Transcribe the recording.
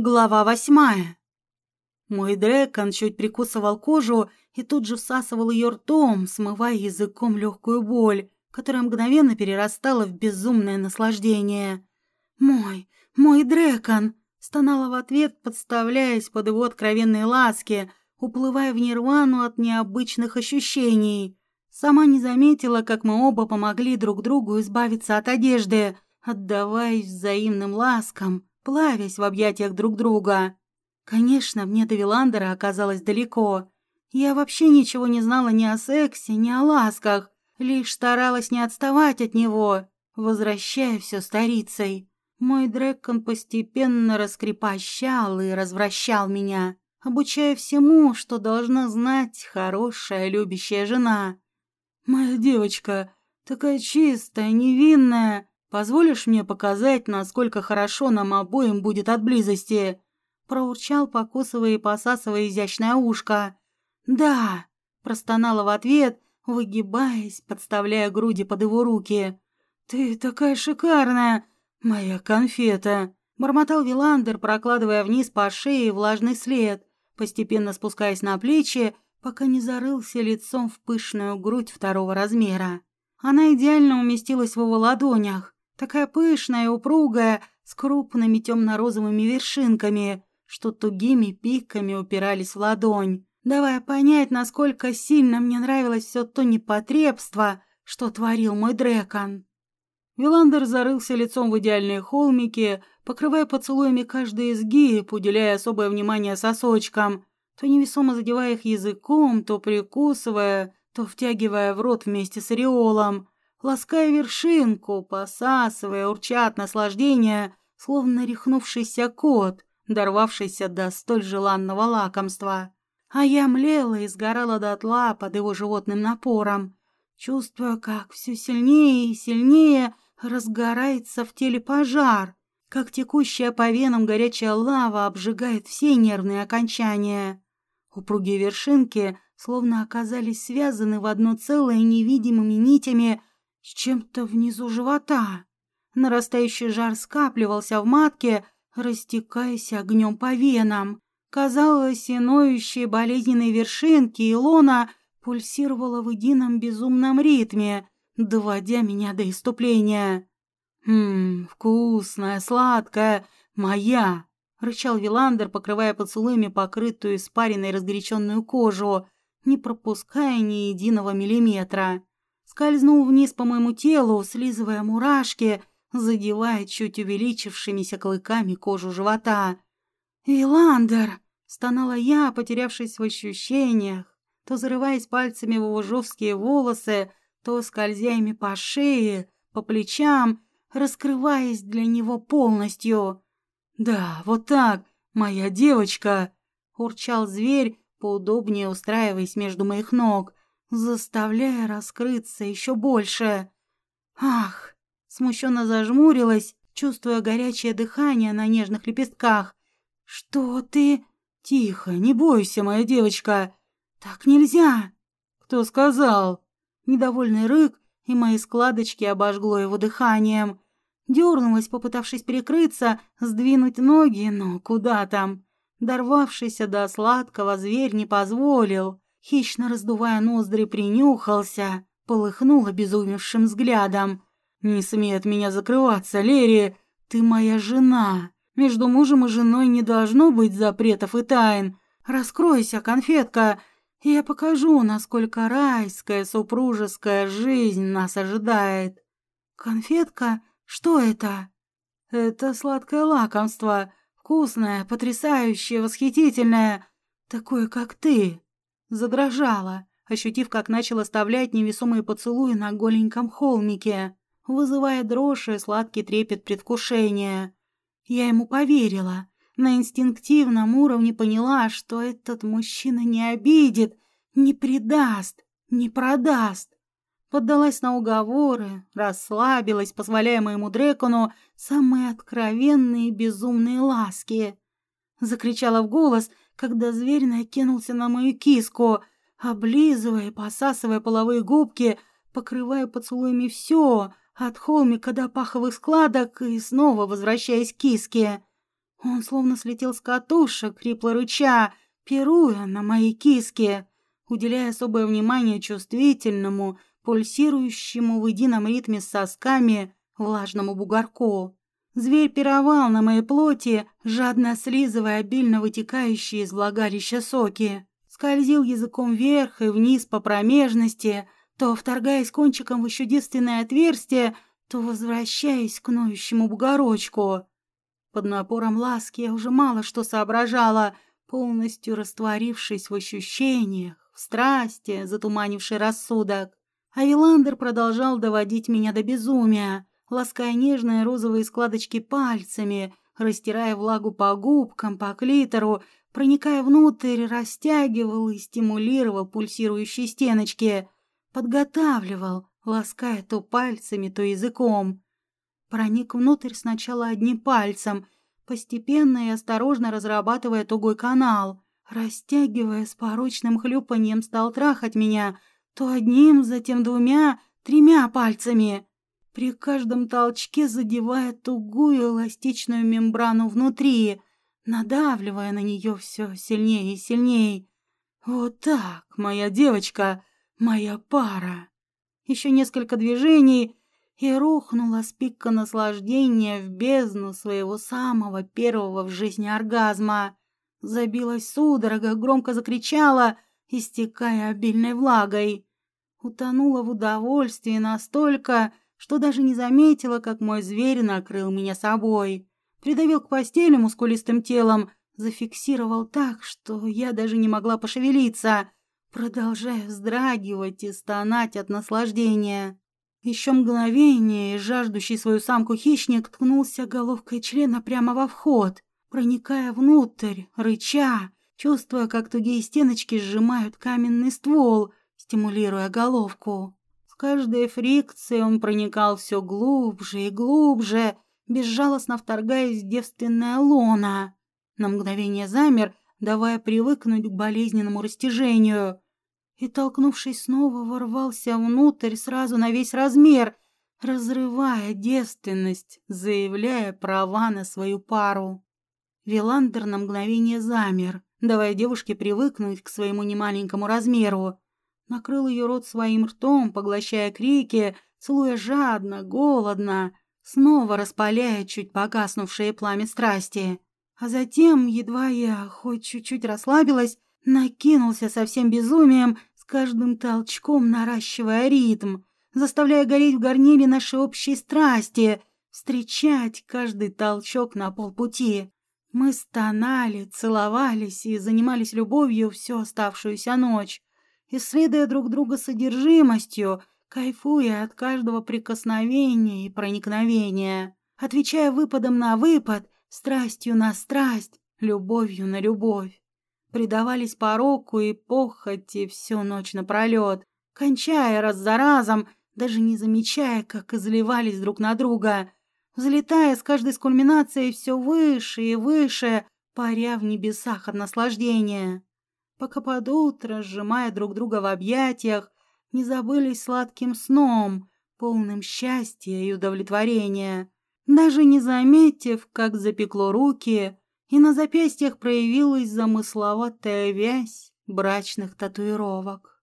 Глава восьмая. Мой дрекон чуть прикусывал кожу и тут же всасывал ее ртом, смывая языком легкую боль, которая мгновенно перерастала в безумное наслаждение. «Мой, мой дрекон!» — стонала в ответ, подставляясь под его откровенные ласки, уплывая в нирвану от необычных ощущений. Сама не заметила, как мы оба помогли друг другу избавиться от одежды, отдаваясь взаимным ласкам — плавясь в объятиях друг друга. Конечно, мне до Виландера оказалось далеко. Я вообще ничего не знала ни о сексе, ни о ласках, лишь старалась не отставать от него, возвращая все старицей. Мой Дрекон постепенно раскрепощал и развращал меня, обучая всему, что должна знать хорошая любящая жена. «Моя девочка, такая чистая, невинная, Позволишь мне показать, насколько хорошо нам обоим будет от близости?» Проурчал, покусывая и посасывая изящное ушко. «Да!» – простонала в ответ, выгибаясь, подставляя груди под его руки. «Ты такая шикарная, моя конфета!» Бормотал Виландер, прокладывая вниз по шее влажный след, постепенно спускаясь на плечи, пока не зарылся лицом в пышную грудь второго размера. Она идеально уместилась в его ладонях, Такая пышная и упругая, с крупными темно-розовыми вершинками, что тугими пиками упирались в ладонь, давая понять, насколько сильно мне нравилось все то непотребство, что творил мой дрекон. Виландер зарылся лицом в идеальные холмики, покрывая поцелуями каждый изгиб, уделяя особое внимание сосочкам, то невесомо задевая их языком, то прикусывая, то втягивая в рот вместе с ореолом, лаская вершинку, посасывая, урча от наслаждения, словно рехнувшийся кот, дорвавшийся до столь желанного лакомства. А я млела и сгорала дотла под его животным напором, чувствуя, как все сильнее и сильнее разгорается в теле пожар, как текущая по венам горячая лава обжигает все нервные окончания. Упругие вершинки словно оказались связаны в одно целое невидимыми нитями с чем-то внизу живота. Нарастающий жар скапливался в матке, растекаясь огнем по венам. Казалось, и ноющие болезненные вершинки Илона пульсировала в едином безумном ритме, доводя меня до иступления. «Ммм, вкусная, сладкая, моя!» — рычал Виландер, покрывая поцелуями покрытую испаренной разгоряченную кожу, не пропуская ни единого миллиметра скользнул вниз по моему телу, слизывая мурашки, задевая чуть увеличившимися клыками кожу живота. «Виландер!» — стонала я, потерявшись в ощущениях, то зарываясь пальцами в его жесткие волосы, то скользя ими по шее, по плечам, раскрываясь для него полностью. «Да, вот так, моя девочка!» — урчал зверь, поудобнее устраиваясь между моих ног, заставляя раскрыться еще больше. Ах, смущенно зажмурилась, чувствуя горячее дыхание на нежных лепестках. Что ты? Тихо, не бойся, моя девочка. Так нельзя. Кто сказал? Недовольный рык, и мои складочки обожгло его дыханием. Дернулась, попытавшись перекрыться, сдвинуть ноги, но куда там? Дорвавшийся до сладкого зверь не позволил хищно раздувая ноздри, принюхался, полыхнул обезумевшим взглядом. «Не смей от меня закрываться, Лерри! Ты моя жена! Между мужем и женой не должно быть запретов и тайн! Раскройся, конфетка! Я покажу, насколько райская супружеская жизнь нас ожидает!» «Конфетка? Что это?» «Это сладкое лакомство, вкусное, потрясающее, восхитительное, такое, как ты!» Задрожала, ощутив, как начал оставлять невесомые поцелуи на голеньком холмике, вызывая дрожь и сладкий трепет предвкушения. Я ему поверила. На инстинктивном уровне поняла, что этот мужчина не обидит, не предаст, не продаст. Поддалась на уговоры, расслабилась, позволяя моему Дрекону самые откровенные безумные ласки. Закричала в голос, когда зверь накинулся на мою киску, облизывая посасывая половые губки, покрывая поцелуями все, от холмика до паховых складок и снова возвращаясь к киске. Он словно слетел с катушек, хрипло рыча, пируя на моей киске, уделяя особое внимание чувствительному, пульсирующему в едином ритме с сосками влажному бугорку. Зверь пировал на моей плоти, жадно слизывая обильно вытекающие из влагалища соки. Скользил языком вверх и вниз по промежности, то вторгаясь кончиком в девственное отверстие, то возвращаясь к ноющему бугорочку. Под напором ласки я уже мало что соображала, полностью растворившись в ощущениях, в страсти, затуманившей рассудок. А Виландер продолжал доводить меня до безумия, лаская нежные розовые складочки пальцами, растирая влагу по губкам, по клитору, проникая внутрь, растягивал и стимулировал пульсирующие стеночки, подготавливал, лаская то пальцами, то языком. Проник внутрь сначала одним пальцем, постепенно и осторожно разрабатывая тугой канал, растягивая с порочным хлюпаньем стал трахать меня то одним, затем двумя, тремя пальцами, при каждом толчке задевая тугую эластичную мембрану внутри, надавливая на нее все сильнее и сильнее. Вот так, моя девочка, моя пара. Еще несколько движений, и рухнула с наслаждения в бездну своего самого первого в жизни оргазма. Забилась судорога, громко закричала, истекая обильной влагой. Утонула в удовольствии настолько, что даже не заметила, как мой зверь накрыл меня собой. Придавил к постели мускулистым телом, зафиксировал так, что я даже не могла пошевелиться, продолжая вздрагивать и стонать от наслаждения. Еще мгновение, и жаждущий свою самку хищник ткнулся головкой члена прямо во вход, проникая внутрь, рыча, чувствуя, как тугие стеночки сжимают каменный ствол, стимулируя головку каждой фрикцией он проникал все глубже и глубже, безжалостно вторгаясь в девственное лоно. На мгновение замер, давая привыкнуть к болезненному растяжению. И, толкнувшись снова, ворвался внутрь сразу на весь размер, разрывая девственность, заявляя права на свою пару. Виландер на мгновение замер, давая девушке привыкнуть к своему немаленькому размеру накрыл ее рот своим ртом, поглощая крики, целуя жадно, голодно, снова распаляя чуть погаснувшее пламя страсти. А затем, едва я хоть чуть-чуть расслабилась, накинулся со всем безумием, с каждым толчком наращивая ритм, заставляя гореть в горниле нашей общей страсти, встречать каждый толчок на полпути. Мы стонали, целовались и занимались любовью всю оставшуюся ночь исследуя друг друга содержимостью, кайфуя от каждого прикосновения и проникновения, отвечая выпадом на выпад, страстью на страсть, любовью на любовь. Предавались пороку и похоти всю ночь напролет, кончая раз за разом, даже не замечая, как изливались друг на друга, взлетая с каждой с кульминацией все выше и выше, паря в небесах от наслаждения пока под утро, сжимая друг друга в объятиях, не забылись сладким сном, полным счастья и удовлетворения, даже не заметив, как запекло руки, и на запястьях проявилась замысловатая вязь брачных татуировок.